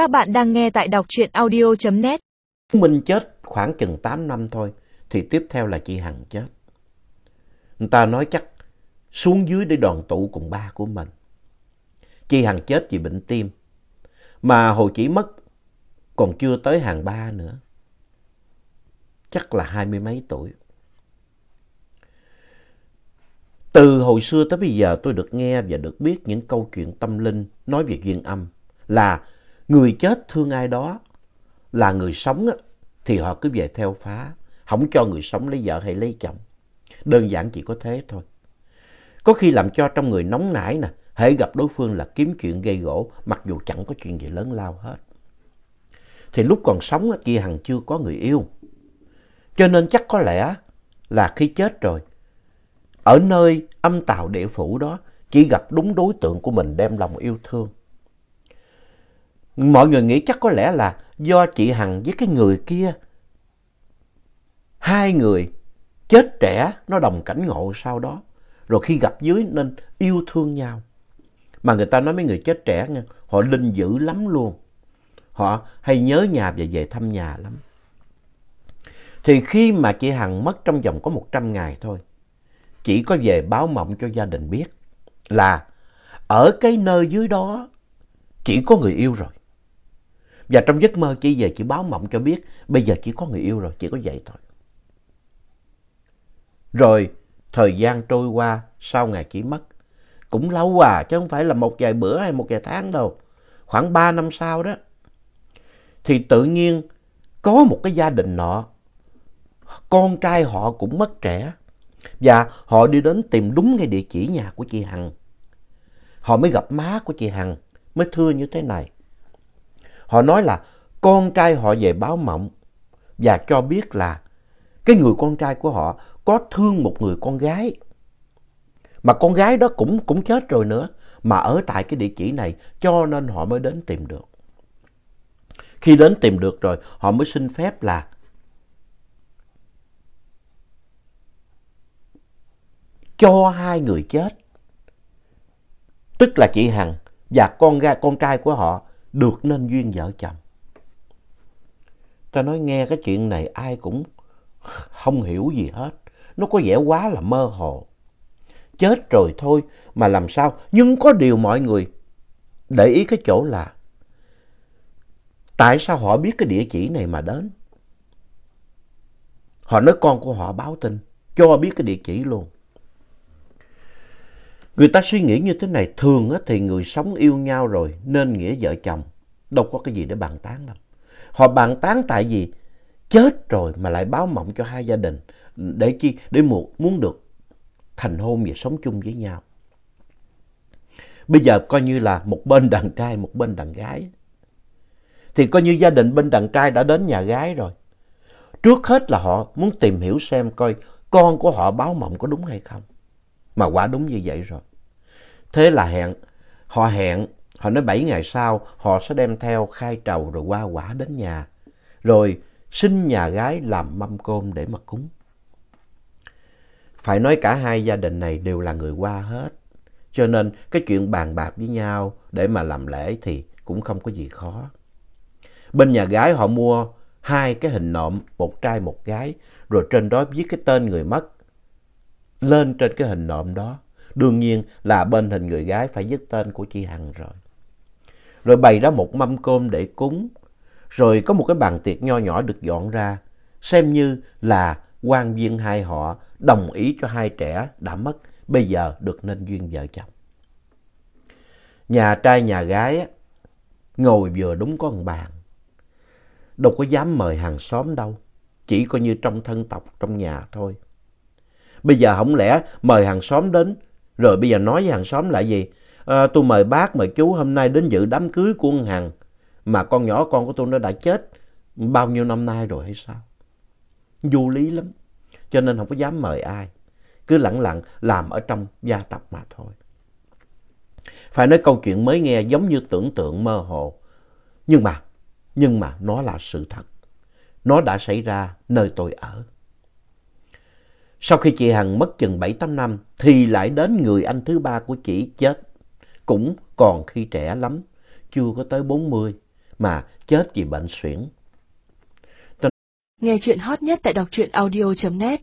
Các bạn đang nghe tại đọc truyện audio.net. Minh chết khoảng chừng 8 năm thôi, thì tiếp theo là chị Hằng chết. Người ta nói chắc xuống dưới để đoàn tụ cùng ba của mình. Chị Hằng chết vì bệnh tim, mà hồi chỉ mất còn chưa tới hàng ba nữa. Chắc là hai mươi mấy tuổi. Từ hồi xưa tới bây giờ tôi được nghe và được biết những câu chuyện tâm linh nói về duyên âm là người chết thương ai đó là người sống á, thì họ cứ về theo phá, không cho người sống lấy vợ hay lấy chồng. Đơn giản chỉ có thế thôi. Có khi làm cho trong người nóng nảy nè, hễ gặp đối phương là kiếm chuyện gây gỗ, mặc dù chẳng có chuyện gì lớn lao hết. Thì lúc còn sống chị Hằng chưa có người yêu. Cho nên chắc có lẽ là khi chết rồi, ở nơi âm tào địa phủ đó, chỉ gặp đúng đối tượng của mình đem lòng yêu thương. Mọi người nghĩ chắc có lẽ là do chị Hằng với cái người kia, hai người chết trẻ nó đồng cảnh ngộ sau đó. Rồi khi gặp dưới nên yêu thương nhau. Mà người ta nói mấy người chết trẻ nha, họ linh dữ lắm luôn. Họ hay nhớ nhà và về thăm nhà lắm. Thì khi mà chị Hằng mất trong vòng có 100 ngày thôi, chỉ có về báo mộng cho gia đình biết là ở cái nơi dưới đó chỉ có người yêu rồi. Và trong giấc mơ chị về chỉ báo mộng cho biết bây giờ chỉ có người yêu rồi, chỉ có vậy thôi. Rồi thời gian trôi qua sau ngày chị mất. Cũng lâu à, chứ không phải là một vài bữa hay một vài tháng đâu. Khoảng ba năm sau đó. Thì tự nhiên có một cái gia đình nọ, con trai họ cũng mất trẻ. Và họ đi đến tìm đúng ngay địa chỉ nhà của chị Hằng. Họ mới gặp má của chị Hằng, mới thưa như thế này. Họ nói là con trai họ về báo mộng và cho biết là cái người con trai của họ có thương một người con gái. Mà con gái đó cũng, cũng chết rồi nữa. Mà ở tại cái địa chỉ này cho nên họ mới đến tìm được. Khi đến tìm được rồi họ mới xin phép là cho hai người chết. Tức là chị Hằng và con, gái, con trai của họ được nên duyên vợ chồng. Ta nói nghe cái chuyện này ai cũng không hiểu gì hết. Nó có vẻ quá là mơ hồ. Chết rồi thôi mà làm sao. Nhưng có điều mọi người để ý cái chỗ là tại sao họ biết cái địa chỉ này mà đến. Họ nói con của họ báo tin, cho biết cái địa chỉ luôn. Người ta suy nghĩ như thế này, thường thì người sống yêu nhau rồi nên nghĩa vợ chồng. Đâu có cái gì để bàn tán đâu. Họ bàn tán tại vì chết rồi mà lại báo mộng cho hai gia đình. Để chi? Để một, muốn được thành hôn và sống chung với nhau. Bây giờ coi như là một bên đàn trai, một bên đàn gái. Thì coi như gia đình bên đàn trai đã đến nhà gái rồi. Trước hết là họ muốn tìm hiểu xem coi con của họ báo mộng có đúng hay không. Mà quả đúng như vậy rồi. Thế là hẹn, họ hẹn, họ nói 7 ngày sau họ sẽ đem theo khai trầu rồi qua quả đến nhà. Rồi xin nhà gái làm mâm cơm để mà cúng. Phải nói cả hai gia đình này đều là người qua hết. Cho nên cái chuyện bàn bạc với nhau để mà làm lễ thì cũng không có gì khó. Bên nhà gái họ mua hai cái hình nộm, một trai một gái, rồi trên đó viết cái tên người mất lên trên cái hình nộm đó. Đương nhiên là bên hình người gái phải viết tên của chị Hằng rồi. Rồi bày ra một mâm cơm để cúng. Rồi có một cái bàn tiệc nho nhỏ được dọn ra. Xem như là quan viên hai họ đồng ý cho hai trẻ đã mất, bây giờ được nên duyên vợ chồng. Nhà trai nhà gái ngồi vừa đúng có một bàn. Đâu có dám mời hàng xóm đâu. Chỉ coi như trong thân tộc, trong nhà thôi. Bây giờ không lẽ mời hàng xóm đến, rồi bây giờ nói với hàng xóm là gì? À, tôi mời bác, mời chú hôm nay đến dự đám cưới của con Hằng, mà con nhỏ con của tôi nó đã chết bao nhiêu năm nay rồi hay sao? Vô lý lắm, cho nên không có dám mời ai. Cứ lặng lặng làm ở trong gia tộc mà thôi. Phải nói câu chuyện mới nghe giống như tưởng tượng mơ hồ. Nhưng mà, nhưng mà nó là sự thật. Nó đã xảy ra nơi tôi ở. Sau khi chị Hằng mất chừng 7-8 năm thì lại đến người anh thứ ba của chị chết. Cũng còn khi trẻ lắm, chưa có tới 40 mà chết vì bệnh suyễn. Nghe chuyện hot nhất tại đọc truyện audio.net